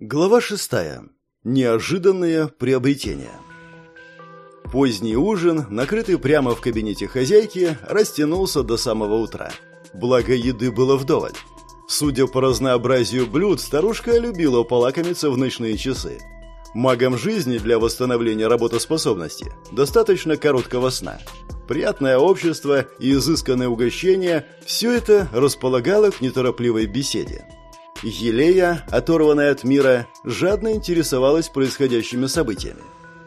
Глава шестая. Неожиданные приобретения. Поздний ужин, накрытый прямо в кабинете хозяйки, растянулся до самого утра. Благо еды было вдоволь. Судя по разнообразию блюд, старушка любила полакомиться в ночные часы. Магам жизни для восстановления работоспособности достаточно короткого сна. Приятное общество и изысканное угощение – все это располагало к неторопливой беседе. Елея, оторванная от мира, жадно интересовалась происходящими событиями.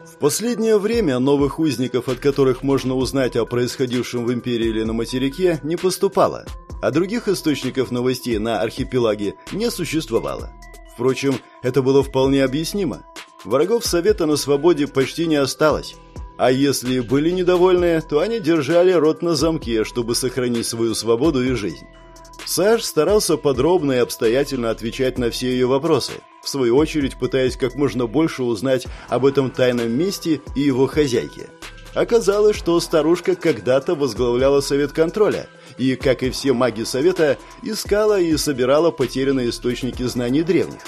В последнее время новых узников, от которых можно узнать о происходившем в империи или на материке, не поступало, а других источников новостей на архипелаге не существовало. Впрочем, это было вполне объяснимо. Врагов Совета на свободе почти не осталось. А если были недовольны, то они держали рот на замке, чтобы сохранить свою свободу и жизнь. Саш старался подробно и обстоятельно отвечать на все ее вопросы, в свою очередь пытаясь как можно больше узнать об этом тайном месте и его хозяйке. Оказалось, что старушка когда-то возглавляла Совет контроля и, как и все маги Совета, искала и собирала потерянные источники знаний древних.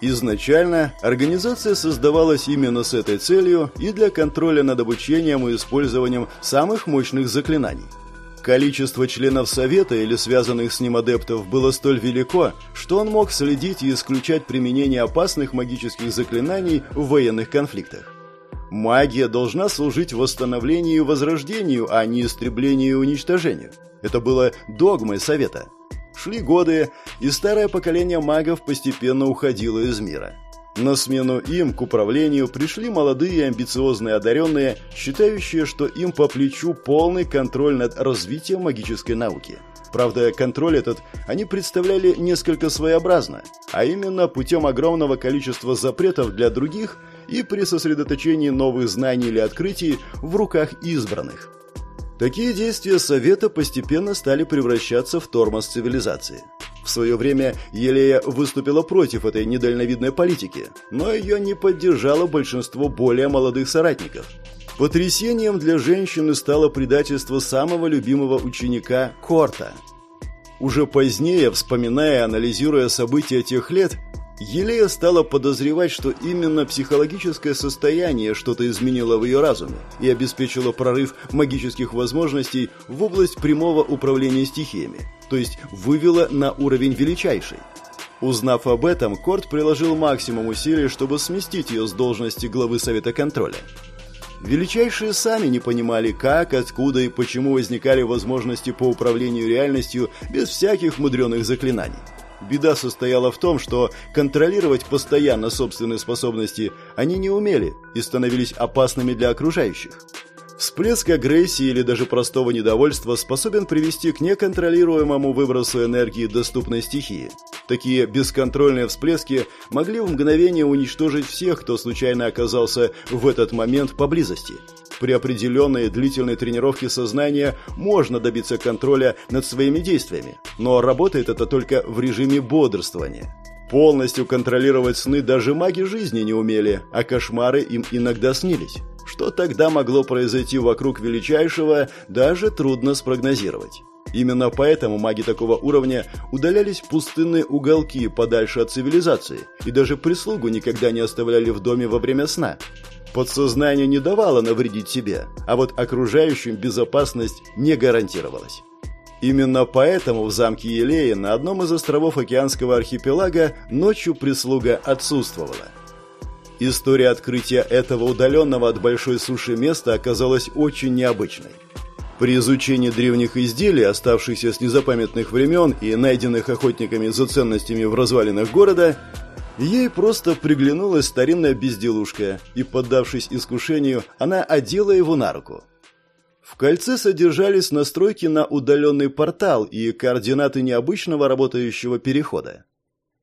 Изначально организация создавалась именно с этой целью и для контроля над обучением и использованием самых мощных заклинаний – Количество членов Совета или связанных с ним адептов было столь велико, что он мог следить и исключать применение опасных магических заклинаний в военных конфликтах. Магия должна служить восстановлению и возрождению, а не истреблению и уничтожению. Это было догмой Совета. Шли годы, и старое поколение магов постепенно уходило из мира. На смену им к управлению пришли молодые амбициозные одаренные, считающие, что им по плечу полный контроль над развитием магической науки. Правда, контроль этот они представляли несколько своеобразно, а именно путем огромного количества запретов для других и при сосредоточении новых знаний или открытий в руках избранных. Такие действия Совета постепенно стали превращаться в тормоз цивилизации. В свое время Елея выступила против этой недальновидной политики, но ее не поддержало большинство более молодых соратников. Потрясением для женщины стало предательство самого любимого ученика Корта. Уже позднее, вспоминая и анализируя события тех лет, Елея стала подозревать, что именно психологическое состояние что-то изменило в ее разуме и обеспечило прорыв магических возможностей в область прямого управления стихиями, то есть вывело на уровень величайший. Узнав об этом, Корт приложил максимум усилий, чтобы сместить ее с должности главы Совета контроля. Величайшие сами не понимали, как, откуда и почему возникали возможности по управлению реальностью без всяких мудреных заклинаний. Беда состояла в том, что контролировать постоянно собственные способности они не умели и становились опасными для окружающих. Всплеск агрессии или даже простого недовольства способен привести к неконтролируемому выбросу энергии доступной стихии. Такие бесконтрольные всплески могли в мгновение уничтожить всех, кто случайно оказался в этот момент поблизости. При определенной длительной тренировке сознания можно добиться контроля над своими действиями, но работает это только в режиме бодрствования. Полностью контролировать сны даже маги жизни не умели, а кошмары им иногда снились. Что тогда могло произойти вокруг величайшего, даже трудно спрогнозировать. Именно поэтому маги такого уровня удалялись в пустынные уголки подальше от цивилизации и даже прислугу никогда не оставляли в доме во время сна. Подсознание не давало навредить себе, а вот окружающим безопасность не гарантировалась. Именно поэтому в замке Елея на одном из островов океанского архипелага ночью прислуга отсутствовала. История открытия этого удаленного от большой суши места оказалась очень необычной. При изучении древних изделий, оставшихся с незапамятных времен и найденных охотниками за ценностями в развалинах города, Ей просто приглянулась старинная безделушка, и, поддавшись искушению, она одела его на руку. В кольце содержались настройки на удаленный портал и координаты необычного работающего перехода.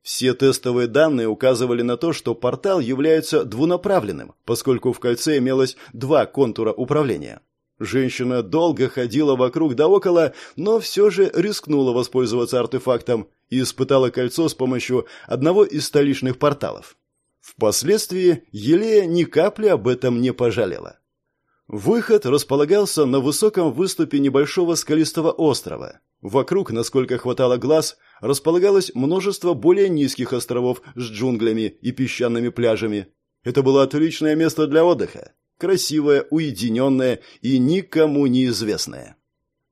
Все тестовые данные указывали на то, что портал является двунаправленным, поскольку в кольце имелось два контура управления. Женщина долго ходила вокруг да около, но все же рискнула воспользоваться артефактом и испытала кольцо с помощью одного из столичных порталов. Впоследствии Елея ни капли об этом не пожалела. Выход располагался на высоком выступе небольшого скалистого острова. Вокруг, насколько хватало глаз, располагалось множество более низких островов с джунглями и песчаными пляжами. Это было отличное место для отдыха. Красивое, уединенное и никому неизвестное.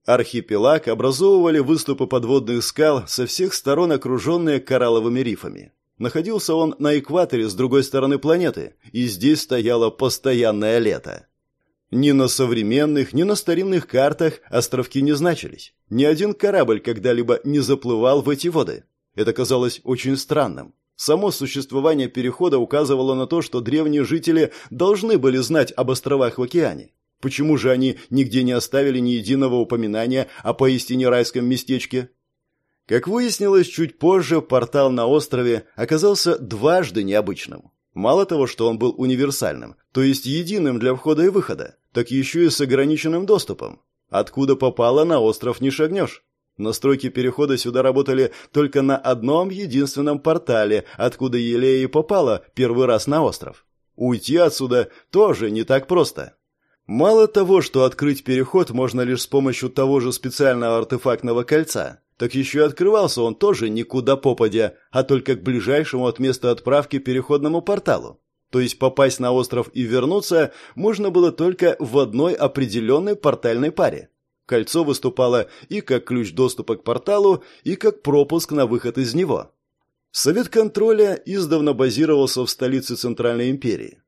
Архипелаг образовывали выступы подводных скал со всех сторон окруженные коралловыми рифами. Находился он на экваторе с другой стороны планеты, и здесь стояло постоянное лето. Ни на современных, ни на старинных картах островки не значились. Ни один корабль когда-либо не заплывал в эти воды. Это казалось очень странным. Само существование перехода указывало на то, что древние жители должны были знать об островах в океане. Почему же они нигде не оставили ни единого упоминания о поистине райском местечке? Как выяснилось чуть позже, портал на острове оказался дважды необычным. Мало того, что он был универсальным, то есть единым для входа и выхода, так еще и с ограниченным доступом. Откуда попало, на остров не шагнешь. Настройки перехода сюда работали только на одном единственном портале, откуда Елея и попала первый раз на остров. Уйти отсюда тоже не так просто. Мало того, что открыть переход можно лишь с помощью того же специального артефактного кольца, так еще и открывался он тоже никуда попадя, а только к ближайшему от места отправки переходному порталу. То есть попасть на остров и вернуться можно было только в одной определенной портальной паре. Кольцо выступало и как ключ доступа к порталу, и как пропуск на выход из него. Совет контроля издавна базировался в столице Центральной империи.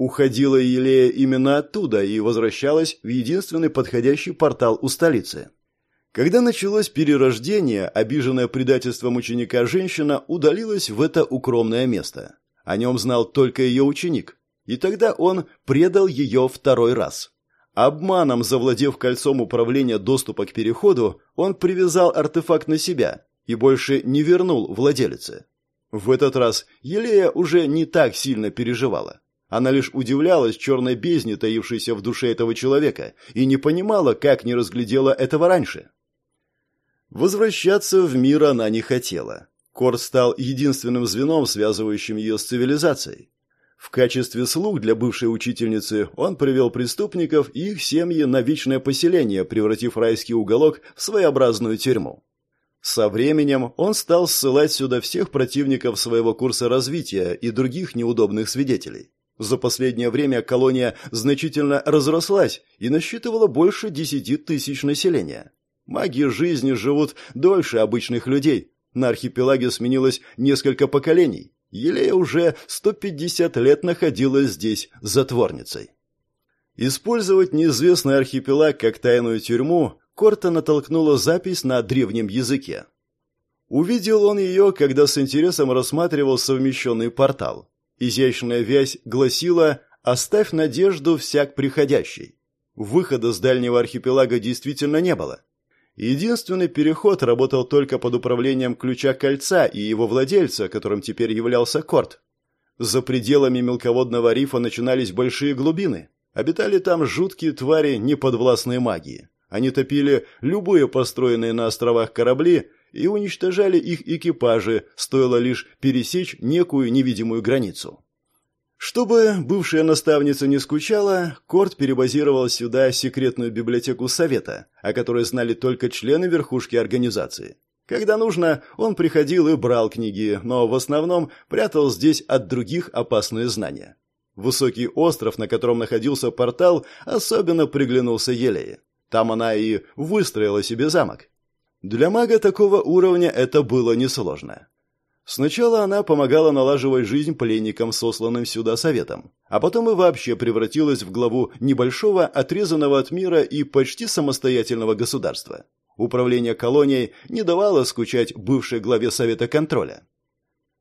Уходила Елея именно оттуда и возвращалась в единственный подходящий портал у столицы. Когда началось перерождение, обиженная предательством ученика женщина удалилась в это укромное место. О нем знал только ее ученик. И тогда он предал ее второй раз. Обманом завладев кольцом управления доступа к переходу, он привязал артефакт на себя и больше не вернул владелице. В этот раз Елея уже не так сильно переживала. Она лишь удивлялась черной бездне, таившейся в душе этого человека, и не понимала, как не разглядела этого раньше. Возвращаться в мир она не хотела. Корт стал единственным звеном, связывающим ее с цивилизацией. В качестве слуг для бывшей учительницы он привел преступников и их семьи на вечное поселение, превратив райский уголок в своеобразную тюрьму. Со временем он стал ссылать сюда всех противников своего курса развития и других неудобных свидетелей. За последнее время колония значительно разрослась и насчитывала больше десяти тысяч населения. Маги жизни живут дольше обычных людей. На архипелаге сменилось несколько поколений. Елея уже 150 лет находилась здесь затворницей. Использовать неизвестный архипелаг как тайную тюрьму Корта натолкнула запись на древнем языке. Увидел он ее, когда с интересом рассматривал совмещенный портал. Изящная вязь гласила «Оставь надежду всяк приходящий». Выхода с дальнего архипелага действительно не было. Единственный переход работал только под управлением ключа кольца и его владельца, которым теперь являлся Корт. За пределами мелководного рифа начинались большие глубины. Обитали там жуткие твари неподвластной магии. Они топили любые построенные на островах корабли и уничтожали их экипажи, стоило лишь пересечь некую невидимую границу. Чтобы бывшая наставница не скучала, Корт перебазировал сюда секретную библиотеку совета, о которой знали только члены верхушки организации. Когда нужно, он приходил и брал книги, но в основном прятал здесь от других опасные знания. Высокий остров, на котором находился портал, особенно приглянулся Елее. Там она и выстроила себе замок. Для мага такого уровня это было несложно. Сначала она помогала налаживать жизнь пленникам, сосланным сюда советом, а потом и вообще превратилась в главу небольшого, отрезанного от мира и почти самостоятельного государства. Управление колонией не давало скучать бывшей главе Совета контроля.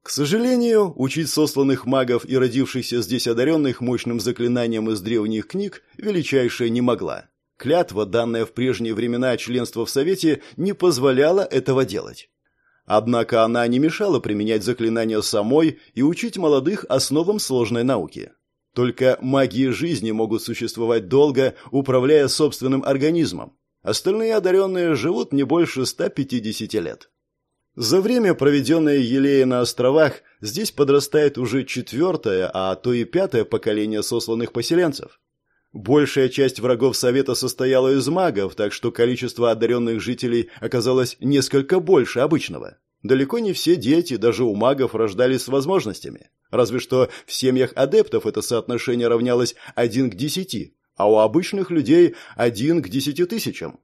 К сожалению, учить сосланных магов и родившихся здесь одаренных мощным заклинанием из древних книг величайшая не могла. Клятва, данная в прежние времена членства в Совете, не позволяла этого делать. Однако она не мешала применять заклинания самой и учить молодых основам сложной науки. Только магии жизни могут существовать долго, управляя собственным организмом. Остальные одаренные живут не больше 150 лет. За время, проведенное Елеей на островах, здесь подрастает уже четвертое, а то и пятое поколение сосланных поселенцев. Большая часть врагов Совета состояла из магов, так что количество одаренных жителей оказалось несколько больше обычного. Далеко не все дети, даже у магов, рождались с возможностями. Разве что в семьях адептов это соотношение равнялось один к десяти, а у обычных людей один к десяти тысячам.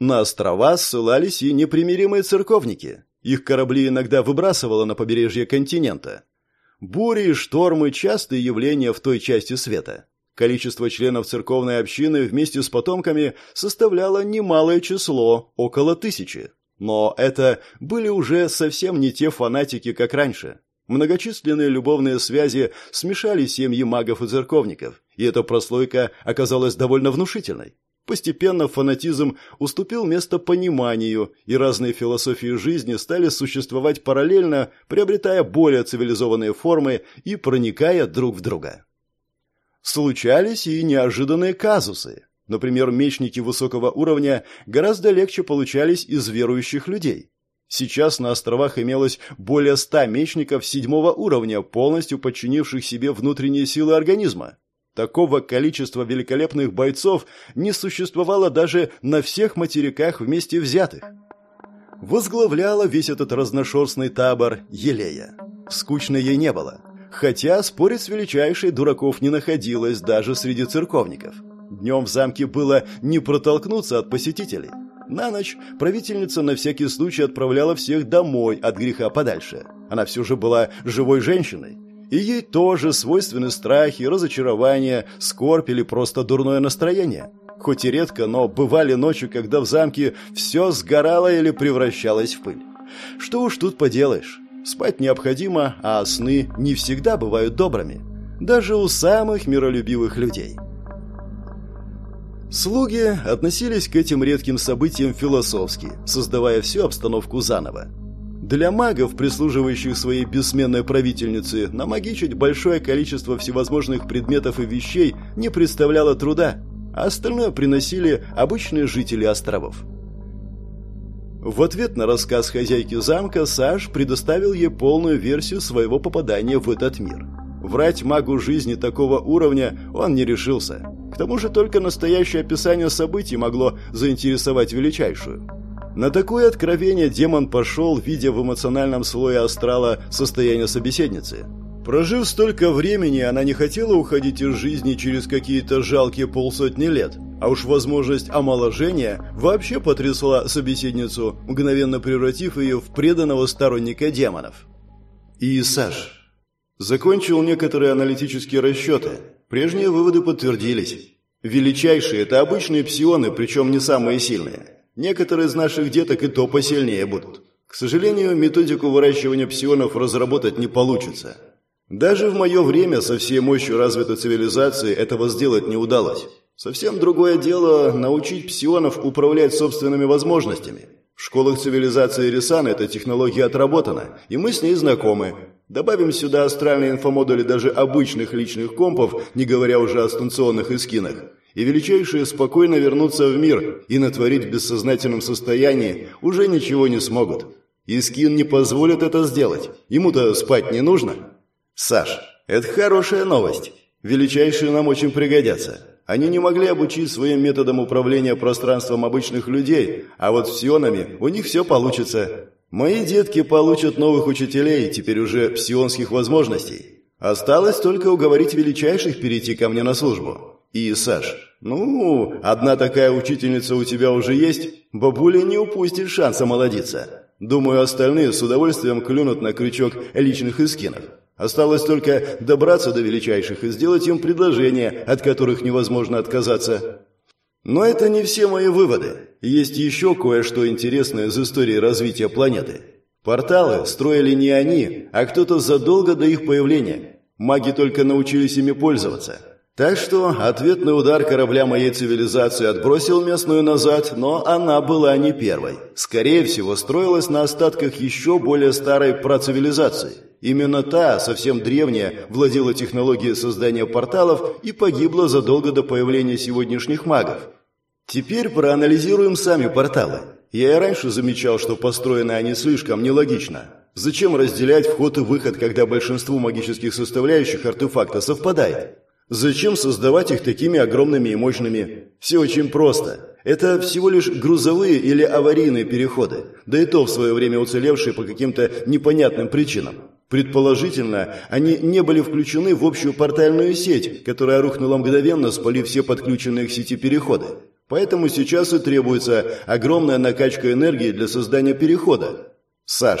На острова ссылались и непримиримые церковники. Их корабли иногда выбрасывало на побережье континента. Бури и штормы – частые явления в той части света. Количество членов церковной общины вместе с потомками составляло немалое число – около тысячи. Но это были уже совсем не те фанатики, как раньше. Многочисленные любовные связи смешали семьи магов и церковников, и эта прослойка оказалась довольно внушительной. Постепенно фанатизм уступил место пониманию, и разные философии жизни стали существовать параллельно, приобретая более цивилизованные формы и проникая друг в друга. Случались и неожиданные казусы. Например, мечники высокого уровня гораздо легче получались из верующих людей. Сейчас на островах имелось более ста мечников седьмого уровня, полностью подчинивших себе внутренние силы организма. Такого количества великолепных бойцов не существовало даже на всех материках вместе взятых. Возглавляла весь этот разношерстный табор Елея. Скучно ей не было. Хотя спорить с величайшей дураков не находилось даже среди церковников. Днем в замке было не протолкнуться от посетителей. На ночь правительница на всякий случай отправляла всех домой от греха подальше. Она все же была живой женщиной. И ей тоже свойственны страхи, разочарования, скорбь или просто дурное настроение. Хоть и редко, но бывали ночи, когда в замке все сгорало или превращалось в пыль. Что уж тут поделаешь. Спать необходимо, а сны не всегда бывают добрыми. Даже у самых миролюбивых людей. Слуги относились к этим редким событиям философски, создавая всю обстановку заново. Для магов, прислуживающих своей бессменной правительнице, намагичить большое количество всевозможных предметов и вещей не представляло труда, а остальное приносили обычные жители островов. В ответ на рассказ хозяйки замка Саш предоставил ей полную версию своего попадания в этот мир. Врать магу жизни такого уровня он не решился. К тому же только настоящее описание событий могло заинтересовать величайшую. На такое откровение демон пошел, видя в эмоциональном слое астрала состояние собеседницы. Прожив столько времени, она не хотела уходить из жизни через какие-то жалкие полсотни лет, а уж возможность омоложения вообще потрясла собеседницу, мгновенно превратив ее в преданного сторонника демонов. И Саш закончил некоторые аналитические расчеты. Прежние выводы подтвердились. Величайшие – это обычные псионы, причем не самые сильные. Некоторые из наших деток и то посильнее будут. К сожалению, методику выращивания псионов разработать не получится. Даже в мое время со всей мощью развитой цивилизации этого сделать не удалось. Совсем другое дело научить псионов управлять собственными возможностями. В школах цивилизации Рисан эта технология отработана, и мы с ней знакомы. Добавим сюда астральные инфомодули даже обычных личных компов, не говоря уже о станционных эскинах и величайшие спокойно вернуться в мир и натворить в бессознательном состоянии уже ничего не смогут. Искин не позволит это сделать. Ему-то спать не нужно. Саш, это хорошая новость. Величайшие нам очень пригодятся. Они не могли обучить своим методам управления пространством обычных людей, а вот с псионами у них все получится. Мои детки получат новых учителей, теперь уже псионских возможностей. Осталось только уговорить величайших перейти ко мне на службу. И, Саш, ну, одна такая учительница у тебя уже есть, бабуля не упустит шанса молодиться. Думаю, остальные с удовольствием клюнут на крючок личных эскинов. Осталось только добраться до величайших и сделать им предложения, от которых невозможно отказаться. Но это не все мои выводы. Есть еще кое-что интересное из истории развития планеты. Порталы строили не они, а кто-то задолго до их появления. Маги только научились ими пользоваться. Так что ответный удар корабля моей цивилизации отбросил местную назад, но она была не первой. Скорее всего, строилась на остатках еще более старой процивилизации. Именно та, совсем древняя, владела технологией создания порталов и погибла задолго до появления сегодняшних магов. Теперь проанализируем сами порталы. Я и раньше замечал, что построены они слишком нелогично. Зачем разделять вход и выход, когда большинство магических составляющих артефакта совпадает? Зачем создавать их такими огромными и мощными? Все очень просто. Это всего лишь грузовые или аварийные переходы, да и то в свое время уцелевшие по каким-то непонятным причинам. Предположительно, они не были включены в общую портальную сеть, которая рухнула мгновенно, спалив все подключенные к сети переходы. Поэтому сейчас и требуется огромная накачка энергии для создания перехода. Саш,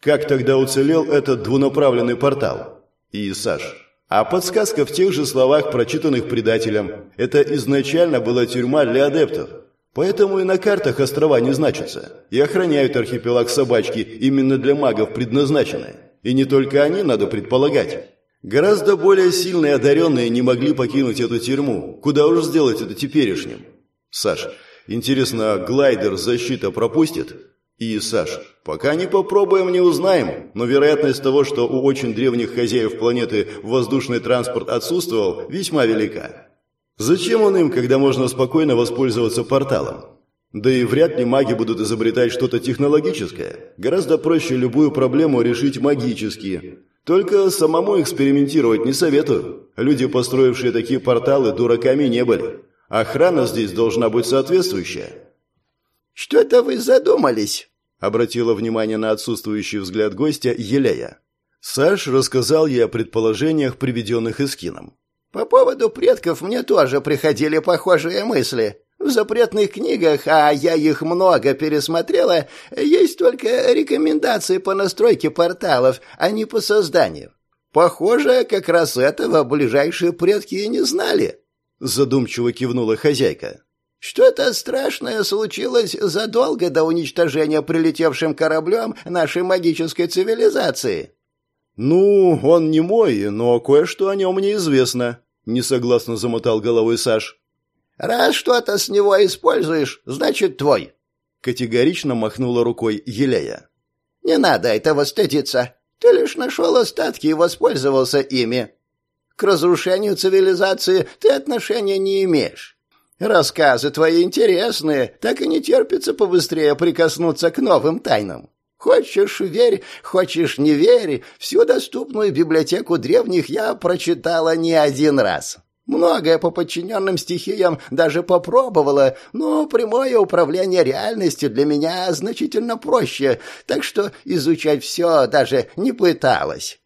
как тогда уцелел этот двунаправленный портал? И Саш, а подсказка в тех же словах, прочитанных предателем. Это изначально была тюрьма для адептов. Поэтому и на картах острова не значатся. И охраняют архипелаг собачки именно для магов предназначены. И не только они, надо предполагать. Гораздо более сильные одаренные не могли покинуть эту тюрьму. Куда уж сделать это теперешним? Саш, интересно, глайдер защита пропустит? И, Саш, пока не попробуем, не узнаем, но вероятность того, что у очень древних хозяев планеты воздушный транспорт отсутствовал, весьма велика. Зачем он им, когда можно спокойно воспользоваться порталом? Да и вряд ли маги будут изобретать что-то технологическое. Гораздо проще любую проблему решить магически. Только самому экспериментировать не советую. Люди, построившие такие порталы, дураками не были. Охрана здесь должна быть соответствующая. «Что-то вы задумались?» — обратила внимание на отсутствующий взгляд гостя Елея. Саш рассказал ей о предположениях, приведенных Искином. «По поводу предков мне тоже приходили похожие мысли. В запретных книгах, а я их много пересмотрела, есть только рекомендации по настройке порталов, а не по созданию. Похоже, как раз этого ближайшие предки и не знали». Задумчиво кивнула хозяйка. Что-то страшное случилось задолго до уничтожения прилетевшим кораблем нашей магической цивилизации. Ну, он не мой, но кое-что о нем мне известно, несогласно замотал головой Саш. Раз что-то с него используешь, значит твой. Категорично махнула рукой Елея. Не надо этого стыдиться. Ты лишь нашел остатки и воспользовался ими. К разрушению цивилизации ты отношения не имеешь. Рассказы твои интересные, так и не терпится побыстрее прикоснуться к новым тайнам. Хочешь — верь, хочешь — не верь, всю доступную библиотеку древних я прочитала не один раз. Многое по подчиненным стихиям даже попробовала, но прямое управление реальностью для меня значительно проще, так что изучать все даже не пыталась.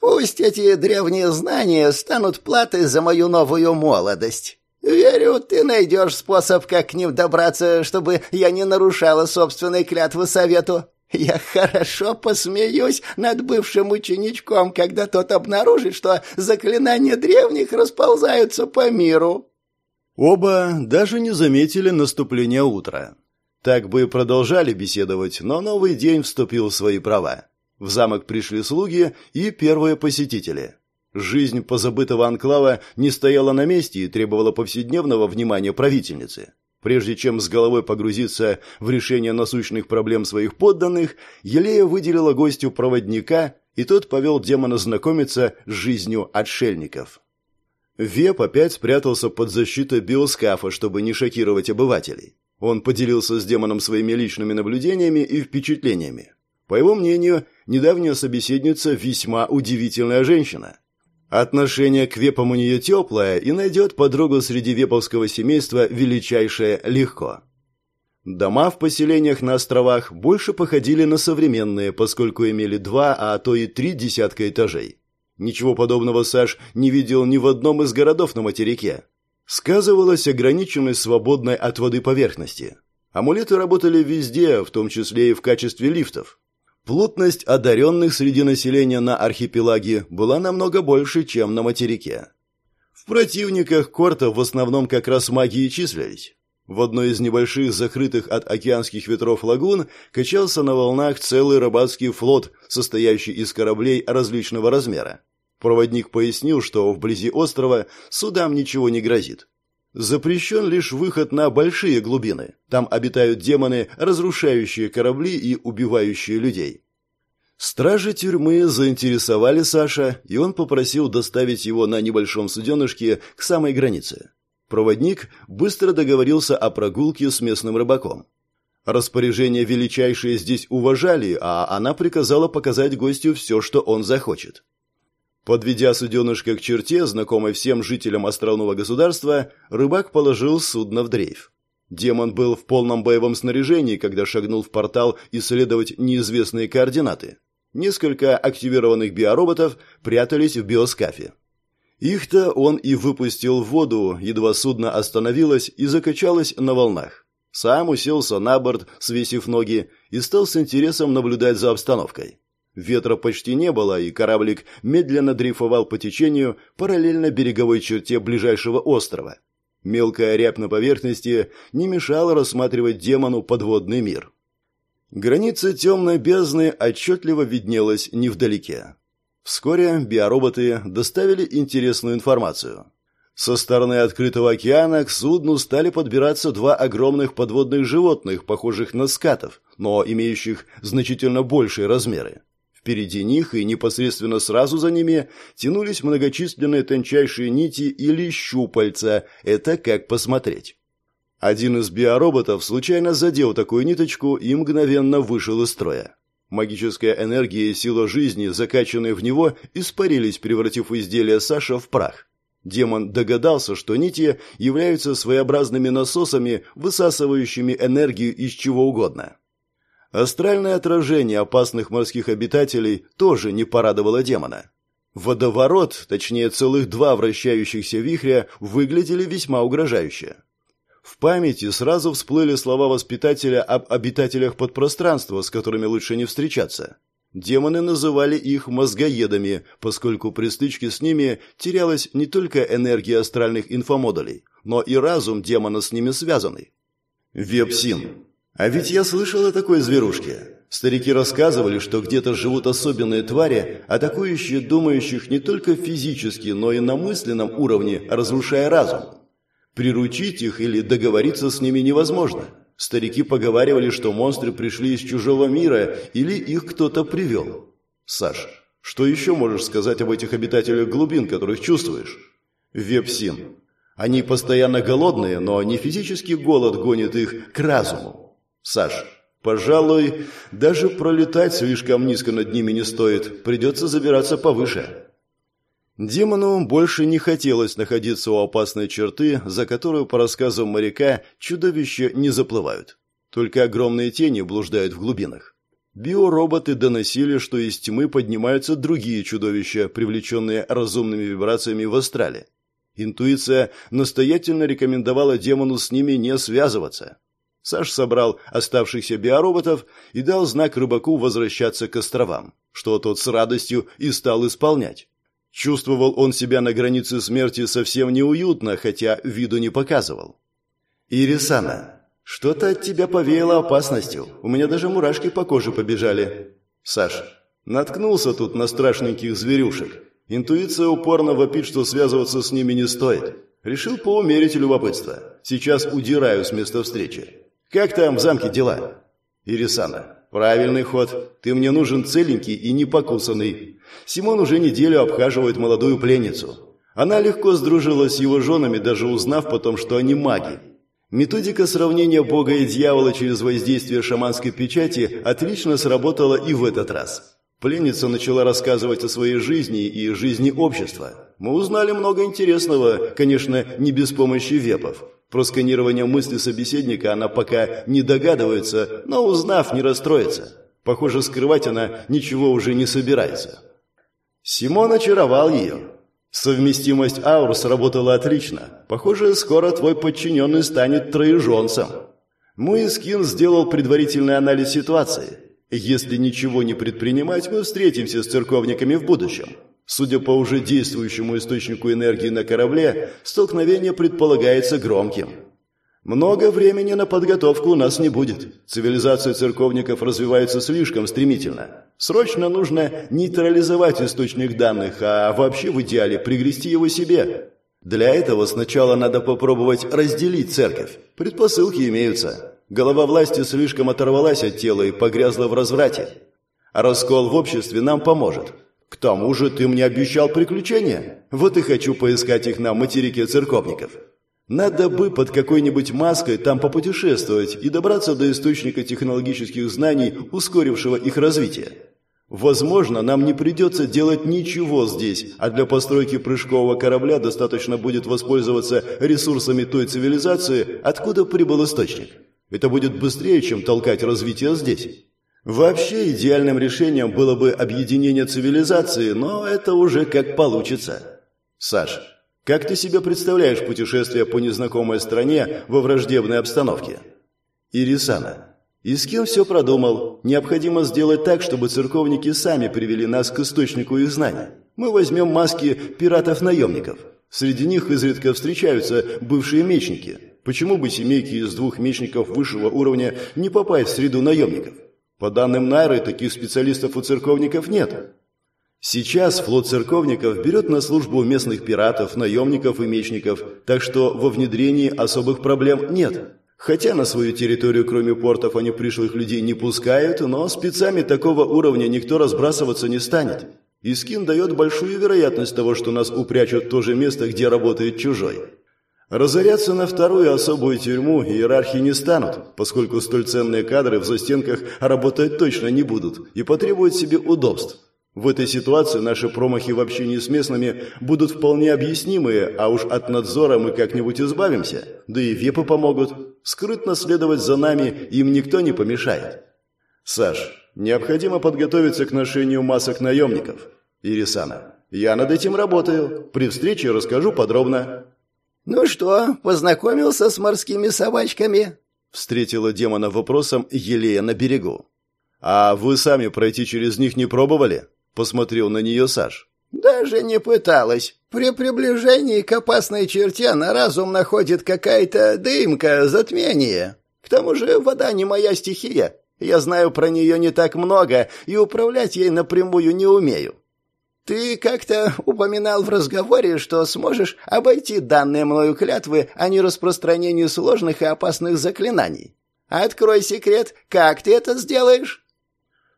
Пусть эти древние знания станут платой за мою новую молодость. Верю, ты найдешь способ, как к ним добраться, чтобы я не нарушала собственной клятвы совету. Я хорошо посмеюсь над бывшим ученичком, когда тот обнаружит, что заклинания древних расползаются по миру. Оба даже не заметили наступления утра. Так бы и продолжали беседовать, но новый день вступил в свои права. В замок пришли слуги и первые посетители. Жизнь позабытого анклава не стояла на месте и требовала повседневного внимания правительницы. Прежде чем с головой погрузиться в решение насущных проблем своих подданных, Елея выделила гостю проводника, и тот повел демона знакомиться с жизнью отшельников. Веп опять спрятался под защитой биоскафа, чтобы не шокировать обывателей. Он поделился с демоном своими личными наблюдениями и впечатлениями. По его мнению, недавняя собеседница весьма удивительная женщина. Отношение к вепам у нее теплое, и найдет подругу среди веповского семейства величайшее легко. Дома в поселениях на островах больше походили на современные, поскольку имели два, а то и три десятка этажей. Ничего подобного Саш не видел ни в одном из городов на материке. Сказывалась ограниченность свободной от воды поверхности. Амулеты работали везде, в том числе и в качестве лифтов. Плотность одаренных среди населения на архипелаге была намного больше, чем на материке. В противниках Корта в основном как раз магии числились. В одной из небольших закрытых от океанских ветров лагун качался на волнах целый рыбацкий флот, состоящий из кораблей различного размера. Проводник пояснил, что вблизи острова судам ничего не грозит. Запрещен лишь выход на большие глубины. Там обитают демоны, разрушающие корабли и убивающие людей. Стражи тюрьмы заинтересовали Саша, и он попросил доставить его на небольшом суденышке к самой границе. Проводник быстро договорился о прогулке с местным рыбаком. Распоряжения величайшие здесь уважали, а она приказала показать гостю все, что он захочет. Подведя суденышко к черте, знакомой всем жителям островного государства, рыбак положил судно в дрейф. Демон был в полном боевом снаряжении, когда шагнул в портал исследовать неизвестные координаты. Несколько активированных биороботов прятались в биоскафе. Их-то он и выпустил в воду, едва судно остановилось и закачалось на волнах. Сам уселся на борт, свесив ноги, и стал с интересом наблюдать за обстановкой. Ветра почти не было, и кораблик медленно дрейфовал по течению параллельно береговой черте ближайшего острова. Мелкая рябь на поверхности не мешала рассматривать демону подводный мир. Граница темной бездны отчетливо виднелась невдалеке. Вскоре биороботы доставили интересную информацию. Со стороны открытого океана к судну стали подбираться два огромных подводных животных, похожих на скатов, но имеющих значительно большие размеры. Впереди них и непосредственно сразу за ними тянулись многочисленные тончайшие нити или щупальца, это как посмотреть. Один из биороботов случайно задел такую ниточку и мгновенно вышел из строя. Магическая энергия и сила жизни, закачанные в него, испарились, превратив изделие Саша в прах. Демон догадался, что нити являются своеобразными насосами, высасывающими энергию из чего угодно. Астральное отражение опасных морских обитателей тоже не порадовало демона. Водоворот, точнее целых два вращающихся вихря, выглядели весьма угрожающе. В памяти сразу всплыли слова воспитателя об обитателях подпространства, с которыми лучше не встречаться. Демоны называли их мозгоедами, поскольку при стычке с ними терялась не только энергия астральных инфомодулей, но и разум демона с ними связанный. Вепсин. А ведь я слышал о такой зверушке. Старики рассказывали, что где-то живут особенные твари, атакующие думающих не только физически, но и на мысленном уровне, разрушая разум. Приручить их или договориться с ними невозможно. Старики поговаривали, что монстры пришли из чужого мира или их кто-то привел. Саш, что еще можешь сказать об этих обитателях глубин, которых чувствуешь? Вепсин. Они постоянно голодные, но не физический голод гонит их к разуму. Саш, пожалуй, даже пролетать слишком низко над ними не стоит, придется забираться повыше. Демону больше не хотелось находиться у опасной черты, за которую, по рассказам моряка, чудовища не заплывают. Только огромные тени блуждают в глубинах. Биороботы доносили, что из тьмы поднимаются другие чудовища, привлеченные разумными вибрациями в астрале. Интуиция настоятельно рекомендовала демону с ними не связываться. Саш собрал оставшихся биороботов и дал знак рыбаку возвращаться к островам, что тот с радостью и стал исполнять. Чувствовал он себя на границе смерти совсем неуютно, хотя виду не показывал. «Ирисана, что-то от тебя повеяло опасностью. У меня даже мурашки по коже побежали». «Саш, наткнулся тут на страшненьких зверюшек. Интуиция упорно вопит, что связываться с ними не стоит. Решил поумерить любопытство. Сейчас удираю с места встречи. Как там в замке дела?» «Ирисана, Правильный ход. Ты мне нужен целенький и непокусанный. Симон уже неделю обхаживает молодую пленницу. Она легко сдружилась с его женами, даже узнав потом, что они маги. Методика сравнения бога и дьявола через воздействие шаманской печати отлично сработала и в этот раз. Пленница начала рассказывать о своей жизни и жизни общества. Мы узнали много интересного, конечно, не без помощи вепов. Про сканирование мысли собеседника она пока не догадывается, но узнав, не расстроится. Похоже, скрывать она ничего уже не собирается. Симон очаровал ее. Совместимость аур сработала отлично. Похоже, скоро твой подчиненный станет троеженцем. Муискин сделал предварительный анализ ситуации. Если ничего не предпринимать, мы встретимся с церковниками в будущем. Судя по уже действующему источнику энергии на корабле, столкновение предполагается громким. Много времени на подготовку у нас не будет. Цивилизация церковников развивается слишком стремительно. Срочно нужно нейтрализовать источник данных, а вообще в идеале пригрести его себе. Для этого сначала надо попробовать разделить церковь. Предпосылки имеются. Голова власти слишком оторвалась от тела и погрязла в разврате. А раскол в обществе нам поможет. Тому же ты мне обещал приключения. Вот и хочу поискать их на материке церковников. Надо бы под какой-нибудь маской там попутешествовать и добраться до источника технологических знаний, ускорившего их развитие. Возможно, нам не придется делать ничего здесь, а для постройки прыжкового корабля достаточно будет воспользоваться ресурсами той цивилизации, откуда прибыл источник. Это будет быстрее, чем толкать развитие здесь. Вообще идеальным решением было бы объединение цивилизации, но это уже как получится. Саш, как ты себе представляешь путешествие по незнакомой стране во враждебной обстановке? Ирисана, и с кем все продумал. Необходимо сделать так, чтобы церковники сами привели нас к источнику их знаний. Мы возьмем маски пиратов-наемников. Среди них изредка встречаются бывшие мечники. Почему бы семейке из двух мечников высшего уровня не попасть в среду наемников? По данным Найры, таких специалистов у церковников нет. Сейчас флот церковников берет на службу местных пиратов, наемников и мечников, так что во внедрении особых проблем нет. Хотя на свою территорию, кроме портов, они пришлых людей не пускают, но спецами такого уровня никто разбрасываться не станет. Искин дает большую вероятность того, что нас упрячут в то же место, где работает чужой. Разоряться на вторую особую тюрьму иерархи не станут, поскольку столь ценные кадры в застенках работать точно не будут и потребуют себе удобств. В этой ситуации наши промахи в общении с местными будут вполне объяснимые, а уж от надзора мы как-нибудь избавимся. Да и вепы помогут. Скрытно следовать за нами им никто не помешает. Саш, необходимо подготовиться к ношению масок наемников. Ирисана, я над этим работаю. При встрече расскажу подробно. Ну что, познакомился с морскими собачками? Встретила демона вопросом Елея на берегу. А вы сами пройти через них не пробовали? Посмотрел на нее Саш. «Даже не пыталась. При приближении к опасной черте на разум находит какая-то дымка, затмение. К тому же вода не моя стихия. Я знаю про нее не так много и управлять ей напрямую не умею. Ты как-то упоминал в разговоре, что сможешь обойти данные мною клятвы о нераспространении сложных и опасных заклинаний. Открой секрет, как ты это сделаешь?»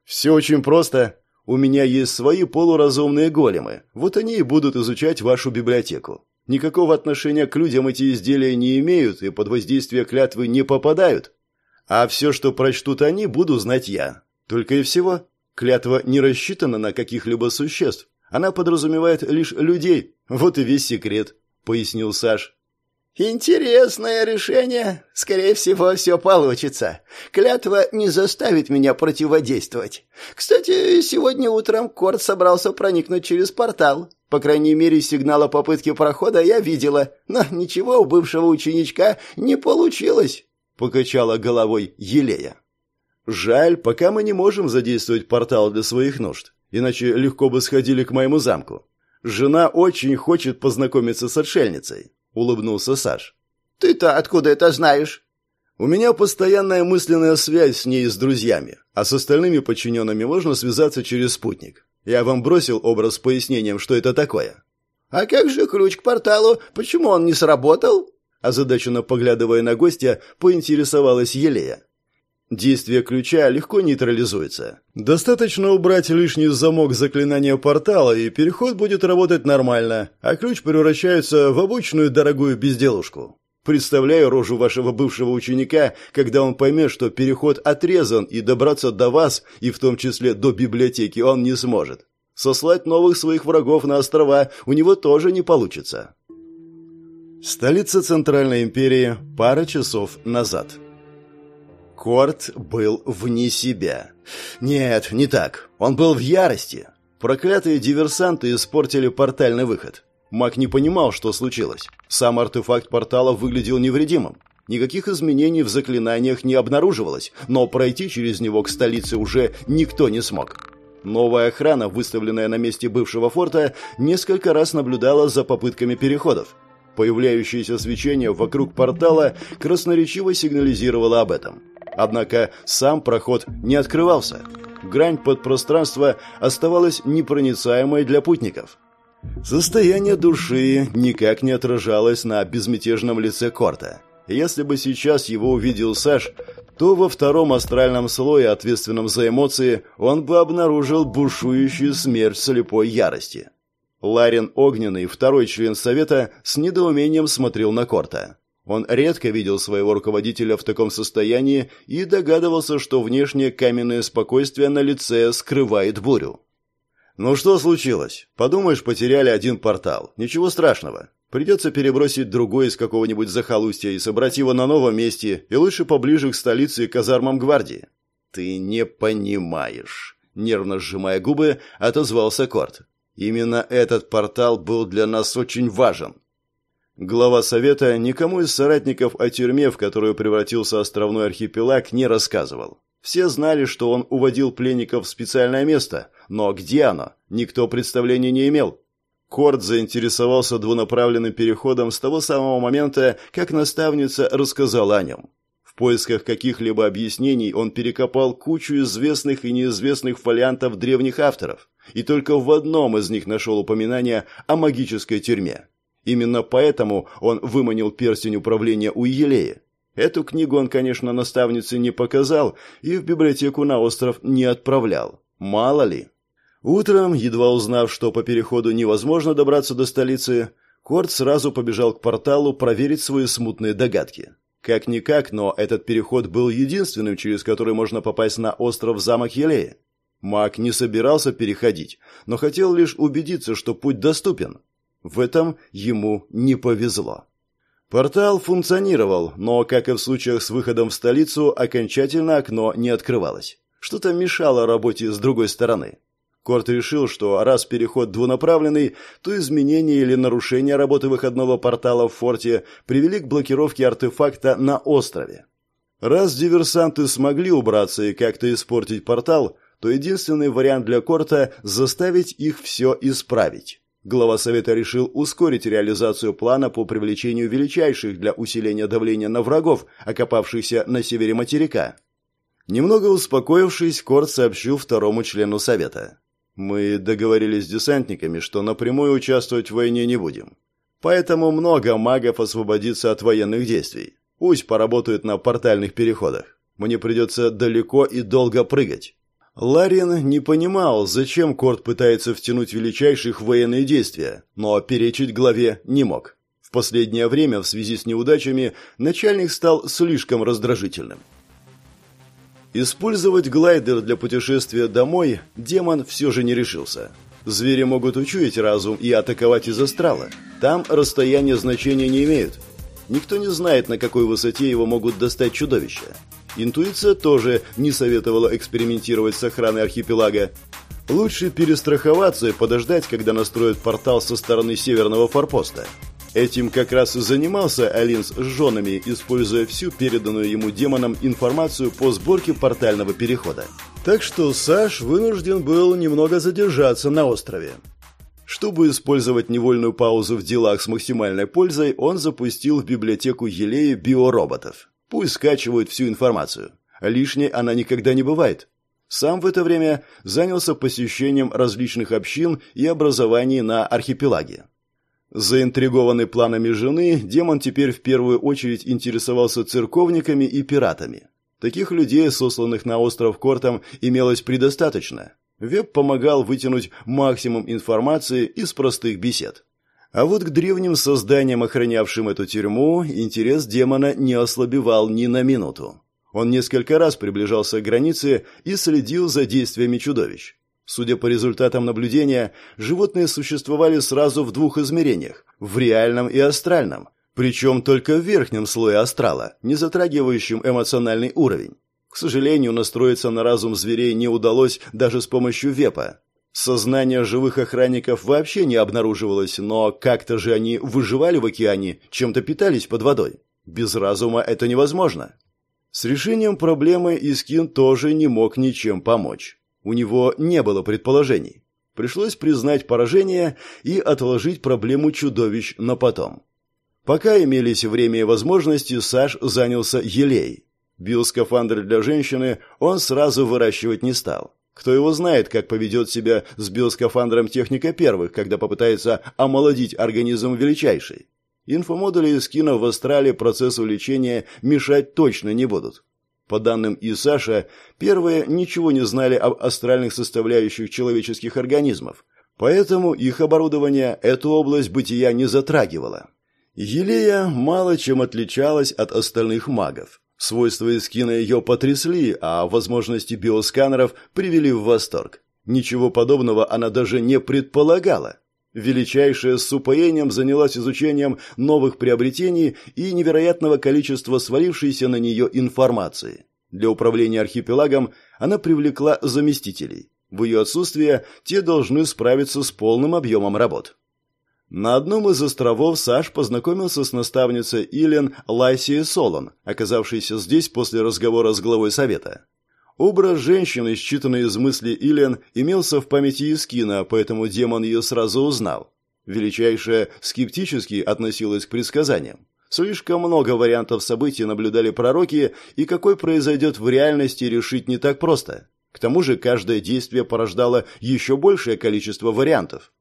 «Все очень просто. У меня есть свои полуразумные големы. Вот они и будут изучать вашу библиотеку. Никакого отношения к людям эти изделия не имеют и под воздействие клятвы не попадают. А все, что прочтут они, буду знать я. Только и всего. Клятва не рассчитана на каких-либо существ. Она подразумевает лишь людей. Вот и весь секрет», — пояснил Саш. «Интересное решение. Скорее всего, все получится. Клятва не заставит меня противодействовать. Кстати, сегодня утром Корт собрался проникнуть через портал. По крайней мере, сигнала попытки прохода я видела, но ничего у бывшего ученичка не получилось», — покачала головой Елея. «Жаль, пока мы не можем задействовать портал для своих нужд, иначе легко бы сходили к моему замку. Жена очень хочет познакомиться с отшельницей улыбнулся Саш. Ты-то откуда это знаешь? У меня постоянная мысленная связь с ней и с друзьями, а с остальными подчиненными можно связаться через спутник. Я вам бросил образ с пояснением, что это такое. А как же ключ к порталу? Почему он не сработал? Озадаченно поглядывая на гостя, поинтересовалась Елея. Действие ключа легко нейтрализуется. Достаточно убрать лишний замок заклинания портала, и переход будет работать нормально, а ключ превращается в обычную дорогую безделушку. Представляю рожу вашего бывшего ученика, когда он поймет, что переход отрезан, и добраться до вас, и в том числе до библиотеки, он не сможет. Сослать новых своих врагов на острова у него тоже не получится. Столица Центральной империи пара часов назад. Корт был вне себя. Нет, не так. Он был в ярости. Проклятые диверсанты испортили портальный выход. Маг не понимал, что случилось. Сам артефакт портала выглядел невредимым. Никаких изменений в заклинаниях не обнаруживалось, но пройти через него к столице уже никто не смог. Новая охрана, выставленная на месте бывшего форта, несколько раз наблюдала за попытками переходов. Появляющееся свечение вокруг портала красноречиво сигнализировало об этом. Однако сам проход не открывался. Грань подпространства оставалась непроницаемой для путников. Состояние души никак не отражалось на безмятежном лице Корта. Если бы сейчас его увидел Саш, то во втором астральном слое, ответственном за эмоции, он бы обнаружил бушующую смерть слепой ярости. Ларин Огненный, второй член Совета, с недоумением смотрел на Корта. Он редко видел своего руководителя в таком состоянии и догадывался, что внешнее каменное спокойствие на лице скрывает бурю. «Ну что случилось? Подумаешь, потеряли один портал. Ничего страшного. Придется перебросить другой из какого-нибудь захолустья и собрать его на новом месте, и лучше поближе к столице и казармам гвардии». «Ты не понимаешь», — нервно сжимая губы, отозвался Корт. «Именно этот портал был для нас очень важен. Глава совета никому из соратников о тюрьме, в которую превратился островной архипелаг, не рассказывал. Все знали, что он уводил пленников в специальное место, но где оно, никто представления не имел. Корт заинтересовался двунаправленным переходом с того самого момента, как наставница рассказала о нем. В поисках каких-либо объяснений он перекопал кучу известных и неизвестных фолиантов древних авторов, и только в одном из них нашел упоминание о магической тюрьме. Именно поэтому он выманил перстень управления у Елея. Эту книгу он, конечно, наставнице не показал и в библиотеку на остров не отправлял. Мало ли. Утром, едва узнав, что по переходу невозможно добраться до столицы, Корт сразу побежал к порталу проверить свои смутные догадки. Как-никак, но этот переход был единственным, через который можно попасть на остров замок Елея. Маг не собирался переходить, но хотел лишь убедиться, что путь доступен. В этом ему не повезло. Портал функционировал, но, как и в случаях с выходом в столицу, окончательно окно не открывалось. Что-то мешало работе с другой стороны. Корт решил, что раз переход двунаправленный, то изменения или нарушения работы выходного портала в форте привели к блокировке артефакта на острове. Раз диверсанты смогли убраться и как-то испортить портал, то единственный вариант для Корта – заставить их все исправить. Глава Совета решил ускорить реализацию плана по привлечению величайших для усиления давления на врагов, окопавшихся на севере материка. Немного успокоившись, Корт сообщил второму члену Совета. «Мы договорились с десантниками, что напрямую участвовать в войне не будем. Поэтому много магов освободится от военных действий. Пусть поработают на портальных переходах. Мне придется далеко и долго прыгать. Ларин не понимал, зачем Корт пытается втянуть величайших в военные действия, но перечить главе не мог. В последнее время, в связи с неудачами, начальник стал слишком раздражительным. Использовать глайдер для путешествия домой демон все же не решился. Звери могут учуять разум и атаковать из астрала. Там расстояние значения не имеют. Никто не знает, на какой высоте его могут достать чудовища. Интуиция тоже не советовала экспериментировать с охраной архипелага. Лучше перестраховаться и подождать, когда настроят портал со стороны северного форпоста. Этим как раз и занимался Алинс с женами, используя всю переданную ему демонам информацию по сборке портального перехода. Так что Саш вынужден был немного задержаться на острове. Чтобы использовать невольную паузу в делах с максимальной пользой, он запустил в библиотеку Елеи биороботов. Пусть скачивают всю информацию. Лишней она никогда не бывает. Сам в это время занялся посещением различных общин и образований на архипелаге. Заинтригованный планами жены, демон теперь в первую очередь интересовался церковниками и пиратами. Таких людей, сосланных на остров Кортом, имелось предостаточно. Веб помогал вытянуть максимум информации из простых бесед. А вот к древним созданиям, охранявшим эту тюрьму, интерес демона не ослабевал ни на минуту. Он несколько раз приближался к границе и следил за действиями чудовищ. Судя по результатам наблюдения, животные существовали сразу в двух измерениях – в реальном и астральном, причем только в верхнем слое астрала, не затрагивающем эмоциональный уровень. К сожалению, настроиться на разум зверей не удалось даже с помощью вепа. Сознание живых охранников вообще не обнаруживалось, но как-то же они выживали в океане, чем-то питались под водой. Без разума это невозможно. С решением проблемы Искин тоже не мог ничем помочь. У него не было предположений. Пришлось признать поражение и отложить проблему чудовищ на потом. Пока имелись время и возможности, Саш занялся елей. Биоскафандр для женщины он сразу выращивать не стал. Кто его знает, как поведет себя с биоскафандром техника первых, когда попытается омолодить организм величайший. Инфомодули из кино в Австралии процессу лечения мешать точно не будут. По данным Исаша, первые ничего не знали об астральных составляющих человеческих организмов, поэтому их оборудование эту область бытия не затрагивало. Елея мало чем отличалась от остальных магов. Свойства Искина ее потрясли, а возможности биосканеров привели в восторг. Ничего подобного она даже не предполагала. Величайшая с упоением занялась изучением новых приобретений и невероятного количества свалившейся на нее информации. Для управления архипелагом она привлекла заместителей. В ее отсутствие те должны справиться с полным объемом работ. На одном из островов Саш познакомился с наставницей Илен Лайсией Солон, оказавшейся здесь после разговора с главой совета. Образ женщины, считанный из мысли Илен, имелся в памяти Искина, поэтому демон ее сразу узнал. Величайшая скептически относилась к предсказаниям. Слишком много вариантов событий наблюдали пророки, и какой произойдет в реальности решить не так просто. К тому же каждое действие порождало еще большее количество вариантов.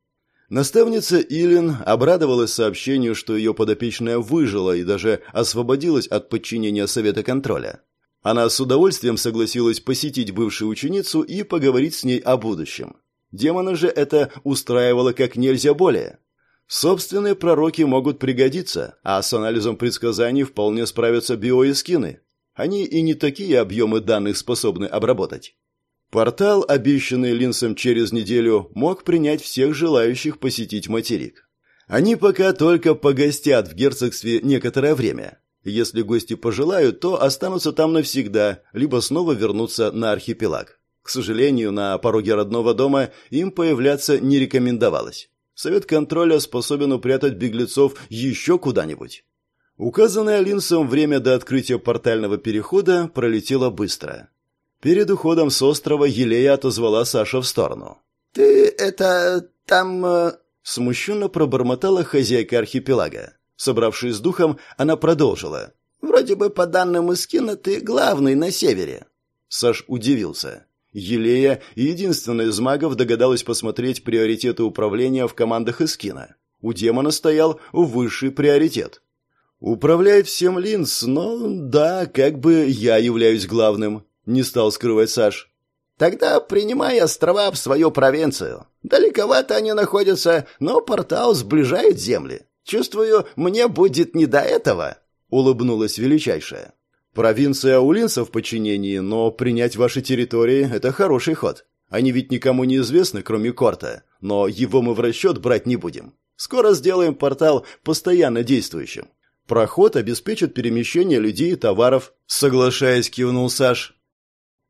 Наставница Илин обрадовалась сообщению, что ее подопечная выжила и даже освободилась от подчинения Совета контроля. Она с удовольствием согласилась посетить бывшую ученицу и поговорить с ней о будущем. Демона же это устраивало как нельзя более. Собственные пророки могут пригодиться, а с анализом предсказаний вполне справятся биоискины. Они и не такие объемы данных способны обработать. Портал, обещанный Линсом через неделю, мог принять всех желающих посетить материк. Они пока только погостят в герцогстве некоторое время. Если гости пожелают, то останутся там навсегда, либо снова вернутся на архипелаг. К сожалению, на пороге родного дома им появляться не рекомендовалось. Совет контроля способен упрятать беглецов еще куда-нибудь. Указанное Линсом время до открытия портального перехода пролетело быстро. Перед уходом с острова Елея отозвала Саша в сторону. «Ты это... там...» э, Смущенно пробормотала хозяйка архипелага. Собравшись с духом, она продолжила. «Вроде бы по данным Искина ты главный на севере». Саш удивился. Елея, единственная из магов, догадалась посмотреть приоритеты управления в командах Искина. У демона стоял высший приоритет. Управляет всем Линс, но да, как бы я являюсь главным не стал скрывать Саш. Тогда принимай острова в свою провинцию. Далековато они находятся, но портал сближает земли. Чувствую, мне будет не до этого, улыбнулась величайшая. Провинция Улинса в подчинении, но принять ваши территории это хороший ход. Они ведь никому не известны, кроме Корта, но его мы в расчет брать не будем. Скоро сделаем портал постоянно действующим. Проход обеспечит перемещение людей и товаров, соглашаясь, кивнул Саш.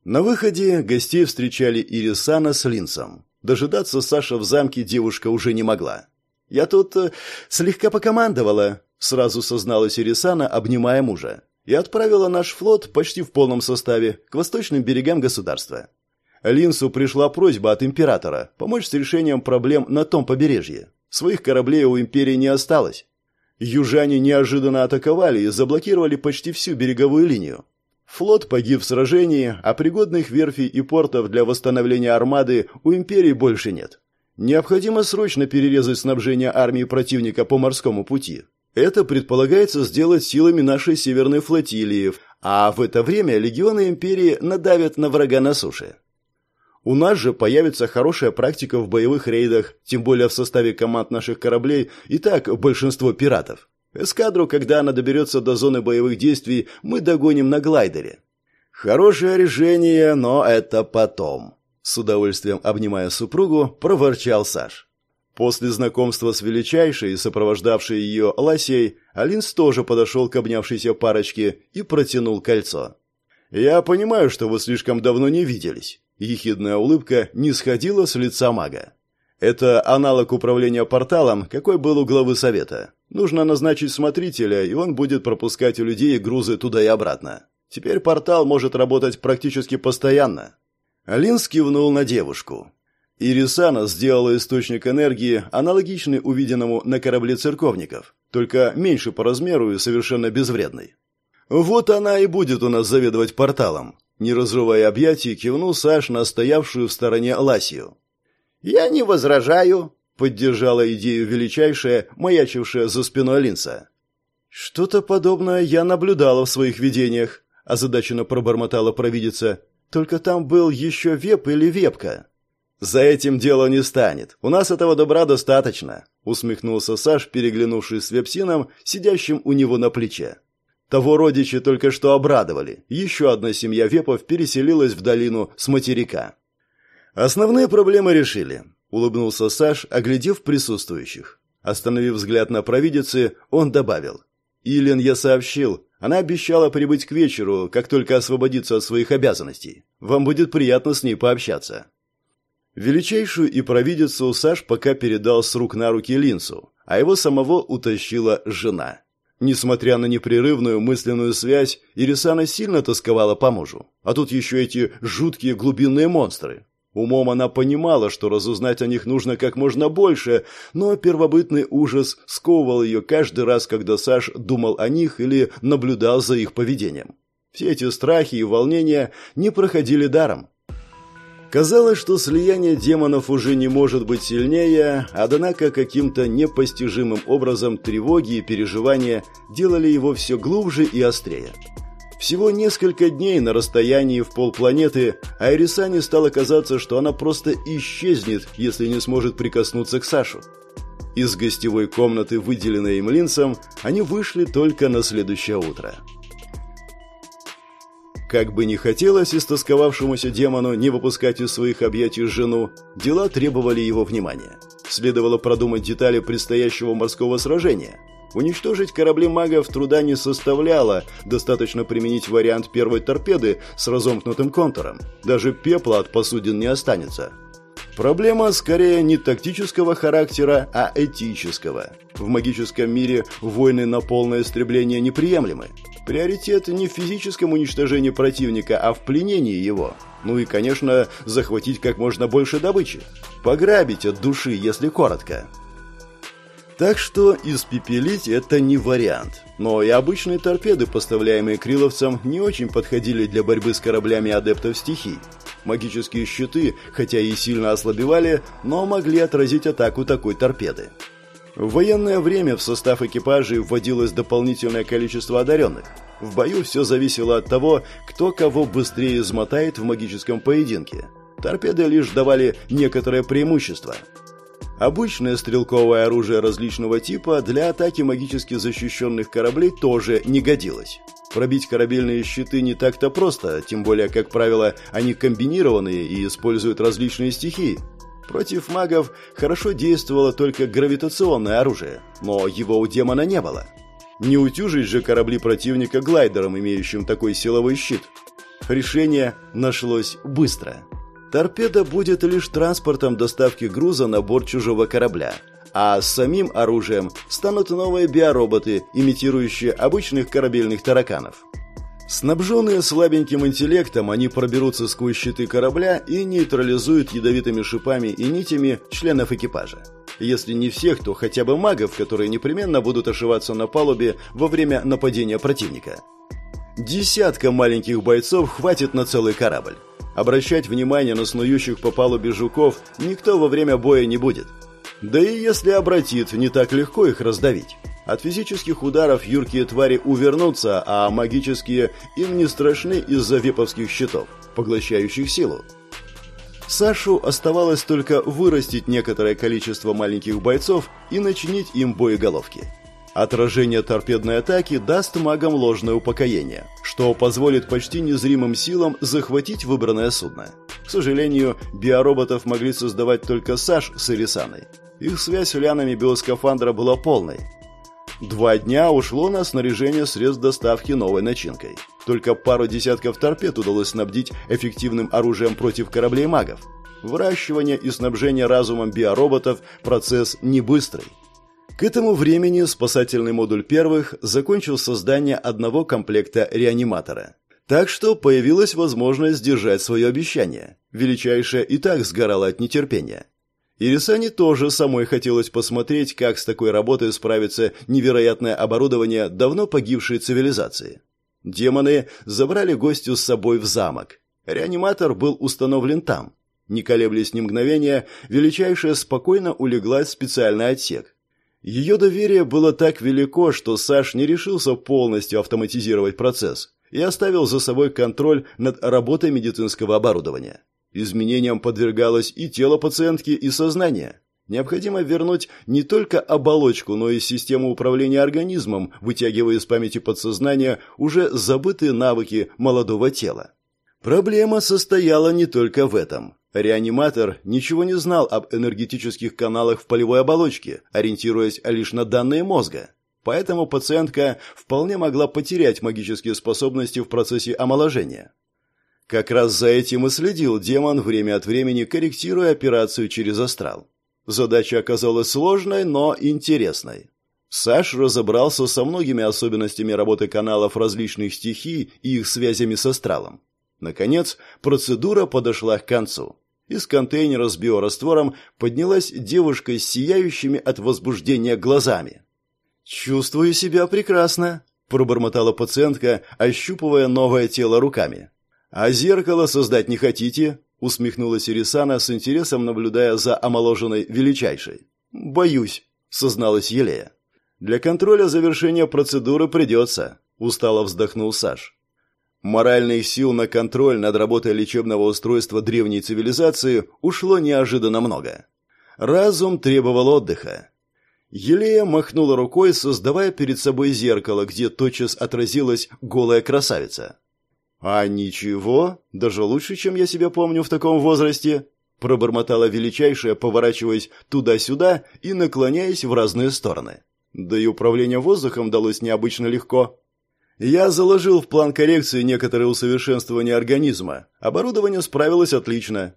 На выходе гостей встречали Ирисана с Линсом. Дожидаться Саша в замке девушка уже не могла. «Я тут э, слегка покомандовала», — сразу созналась Ирисана, обнимая мужа. «И отправила наш флот почти в полном составе к восточным берегам государства». Линсу пришла просьба от императора помочь с решением проблем на том побережье. Своих кораблей у империи не осталось. Южане неожиданно атаковали и заблокировали почти всю береговую линию. Флот погиб в сражении, а пригодных верфей и портов для восстановления армады у империи больше нет. Необходимо срочно перерезать снабжение армии противника по морскому пути. Это предполагается сделать силами нашей северной флотилии, а в это время легионы империи надавят на врага на суше. У нас же появится хорошая практика в боевых рейдах, тем более в составе команд наших кораблей и так большинство пиратов. Эскадру, когда она доберется до зоны боевых действий, мы догоним на глайдере. Хорошее решение, но это потом. С удовольствием обнимая супругу, проворчал Саш. После знакомства с величайшей, сопровождавшей ее Лосей, Алинс тоже подошел к обнявшейся парочке и протянул кольцо. «Я понимаю, что вы слишком давно не виделись». Ехидная улыбка не сходила с лица мага. Это аналог управления порталом, какой был у главы совета. Нужно назначить смотрителя, и он будет пропускать у людей грузы туда и обратно. Теперь портал может работать практически постоянно. Алин скивнул на девушку. Ирисана сделала источник энергии, аналогичный увиденному на корабле церковников, только меньше по размеру и совершенно безвредный. Вот она и будет у нас заведовать порталом. Не разрывая объятий, кивнул Саш на стоявшую в стороне Ласию. «Я не возражаю», — поддержала идею величайшая, маячившая за спиной Линца. «Что-то подобное я наблюдала в своих видениях», — озадаченно пробормотала провидица. «Только там был еще веп или вепка». «За этим дело не станет. У нас этого добра достаточно», — усмехнулся Саш, переглянувшись с вепсином, сидящим у него на плече. Того родичи только что обрадовали. Еще одна семья вепов переселилась в долину с материка. Основные проблемы решили, улыбнулся Саш, оглядев присутствующих. Остановив взгляд на провидицы, он добавил: "Илен я сообщил, она обещала прибыть к вечеру, как только освободится от своих обязанностей. Вам будет приятно с ней пообщаться". Величайшую и провидицу Саш пока передал с рук на руки Линсу, а его самого утащила жена. Несмотря на непрерывную мысленную связь, Ирисана сильно тосковала по мужу. А тут еще эти жуткие глубинные монстры. Умом она понимала, что разузнать о них нужно как можно больше, но первобытный ужас сковывал ее каждый раз, когда Саш думал о них или наблюдал за их поведением. Все эти страхи и волнения не проходили даром. Казалось, что слияние демонов уже не может быть сильнее, однако каким-то непостижимым образом тревоги и переживания делали его все глубже и острее. Всего несколько дней на расстоянии в полпланеты, а Ирисане стало казаться, что она просто исчезнет, если не сможет прикоснуться к Сашу. Из гостевой комнаты, выделенной им линсом, они вышли только на следующее утро. Как бы ни хотелось истосковавшемуся демону не выпускать из своих объятий жену, дела требовали его внимания. Следовало продумать детали предстоящего морского сражения. Уничтожить корабли магов труда не составляло, достаточно применить вариант первой торпеды с разомкнутым контуром. Даже пепла от посудин не останется. Проблема скорее не тактического характера, а этического. В магическом мире войны на полное истребление неприемлемы. Приоритет не в физическом уничтожении противника, а в пленении его. Ну и, конечно, захватить как можно больше добычи. Пограбить от души, если коротко. Так что испепелить это не вариант. Но и обычные торпеды, поставляемые криловцам, не очень подходили для борьбы с кораблями адептов стихий. Магические щиты, хотя и сильно ослабевали, но могли отразить атаку такой торпеды. В военное время в состав экипажей вводилось дополнительное количество одаренных. В бою все зависело от того, кто кого быстрее измотает в магическом поединке. Торпеды лишь давали некоторое преимущество. Обычное стрелковое оружие различного типа для атаки магически защищенных кораблей тоже не годилось. Пробить корабельные щиты не так-то просто, тем более, как правило, они комбинированные и используют различные стихии. Против магов хорошо действовало только гравитационное оружие, но его у демона не было. Не утюжить же корабли противника глайдером, имеющим такой силовой щит. Решение нашлось быстро. Торпеда будет лишь транспортом доставки груза на борт чужого корабля, а с самим оружием станут новые биороботы, имитирующие обычных корабельных тараканов. Снабженные слабеньким интеллектом, они проберутся сквозь щиты корабля и нейтрализуют ядовитыми шипами и нитями членов экипажа. Если не всех, то хотя бы магов, которые непременно будут ошиваться на палубе во время нападения противника. Десятка маленьких бойцов хватит на целый корабль. Обращать внимание на снующих по палубе жуков никто во время боя не будет. Да и если обратит, не так легко их раздавить. От физических ударов юркие твари увернутся, а магические им не страшны из-за веповских щитов, поглощающих силу. Сашу оставалось только вырастить некоторое количество маленьких бойцов и начинить им боеголовки. Отражение торпедной атаки даст магам ложное упокоение, что позволит почти незримым силам захватить выбранное судно. К сожалению, биороботов могли создавать только Саш с Ирисаной. Их связь с лянами биоскафандра была полной, Два дня ушло на снаряжение средств доставки новой начинкой. Только пару десятков торпед удалось снабдить эффективным оружием против кораблей магов. Выращивание и снабжение разумом биороботов – процесс не быстрый. К этому времени спасательный модуль первых закончил создание одного комплекта реаниматора. Так что появилась возможность сдержать свое обещание. Величайшая и так сгорала от нетерпения. Ирисане тоже самой хотелось посмотреть, как с такой работой справится невероятное оборудование давно погибшей цивилизации. Демоны забрали гостю с собой в замок. Реаниматор был установлен там. Не колеблясь ни мгновения, величайшая спокойно улеглась в специальный отсек. Ее доверие было так велико, что Саш не решился полностью автоматизировать процесс и оставил за собой контроль над работой медицинского оборудования. Изменениям подвергалось и тело пациентки, и сознание. Необходимо вернуть не только оболочку, но и систему управления организмом, вытягивая из памяти подсознания уже забытые навыки молодого тела. Проблема состояла не только в этом. Реаниматор ничего не знал об энергетических каналах в полевой оболочке, ориентируясь лишь на данные мозга. Поэтому пациентка вполне могла потерять магические способности в процессе омоложения. Как раз за этим и следил демон время от времени, корректируя операцию через астрал. Задача оказалась сложной, но интересной. Саш разобрался со многими особенностями работы каналов различных стихий и их связями с астралом. Наконец, процедура подошла к концу. Из контейнера с биораствором поднялась девушка с сияющими от возбуждения глазами. «Чувствую себя прекрасно», – пробормотала пациентка, ощупывая новое тело руками. «А зеркало создать не хотите?» усмехнулась Ирисана с интересом, наблюдая за омоложенной величайшей. «Боюсь», — созналась Елея. «Для контроля завершения процедуры придется», — устало вздохнул Саш. Моральных сил на контроль над работой лечебного устройства древней цивилизации ушло неожиданно много. Разум требовал отдыха. Елея махнула рукой, создавая перед собой зеркало, где тотчас отразилась голая красавица. «А ничего, даже лучше, чем я себя помню в таком возрасте», пробормотала величайшая, поворачиваясь туда-сюда и наклоняясь в разные стороны. Да и управление воздухом далось необычно легко. Я заложил в план коррекции некоторые усовершенствования организма. Оборудование справилось отлично.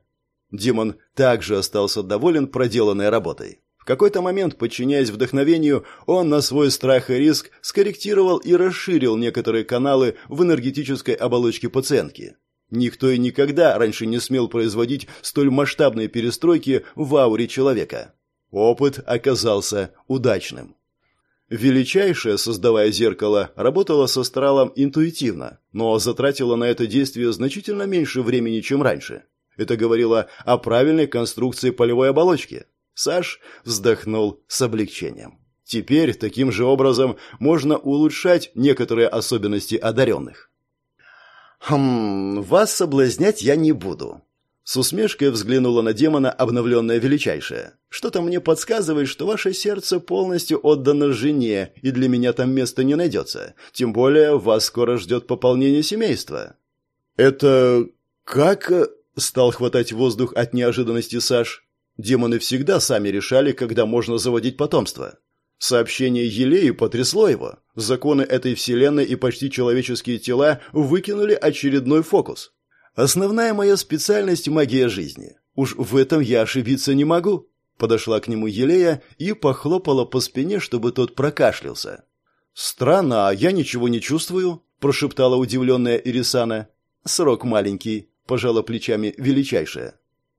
Димон также остался доволен проделанной работой. В какой-то момент, подчиняясь вдохновению, он на свой страх и риск скорректировал и расширил некоторые каналы в энергетической оболочке пациентки. Никто и никогда раньше не смел производить столь масштабные перестройки в ауре человека. Опыт оказался удачным. Величайшая, создавая зеркало, работала с астралом интуитивно, но затратила на это действие значительно меньше времени, чем раньше. Это говорило о правильной конструкции полевой оболочки. Саш вздохнул с облегчением. Теперь таким же образом можно улучшать некоторые особенности одаренных. «Хм, вас соблазнять я не буду». С усмешкой взглянула на демона обновленная величайшая. «Что-то мне подсказывает, что ваше сердце полностью отдано жене, и для меня там места не найдется. Тем более вас скоро ждет пополнение семейства». «Это... как...» — стал хватать воздух от неожиданности Саш. Демоны всегда сами решали, когда можно заводить потомство. Сообщение Елею потрясло его. Законы этой вселенной и почти человеческие тела выкинули очередной фокус. Основная моя специальность – магия жизни. Уж в этом я ошибиться не могу. Подошла к нему Елея и похлопала по спине, чтобы тот прокашлялся. «Странно, а я ничего не чувствую», – прошептала удивленная Ирисана. «Срок маленький», – пожала плечами величайшая.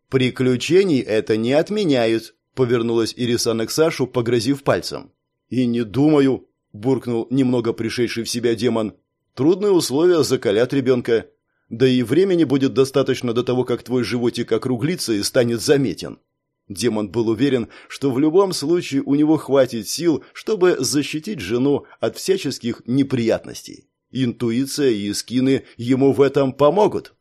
«Приключений это не отменяют», — повернулась Ирисана к Сашу, погрозив пальцем. «И не думаю», — буркнул немного пришедший в себя демон. «Трудные условия закалят ребенка. Да и времени будет достаточно до того, как твой животик округлится и станет заметен». Демон был уверен, что в любом случае у него хватит сил, чтобы защитить жену от всяческих неприятностей. Интуиция и скины ему в этом помогут.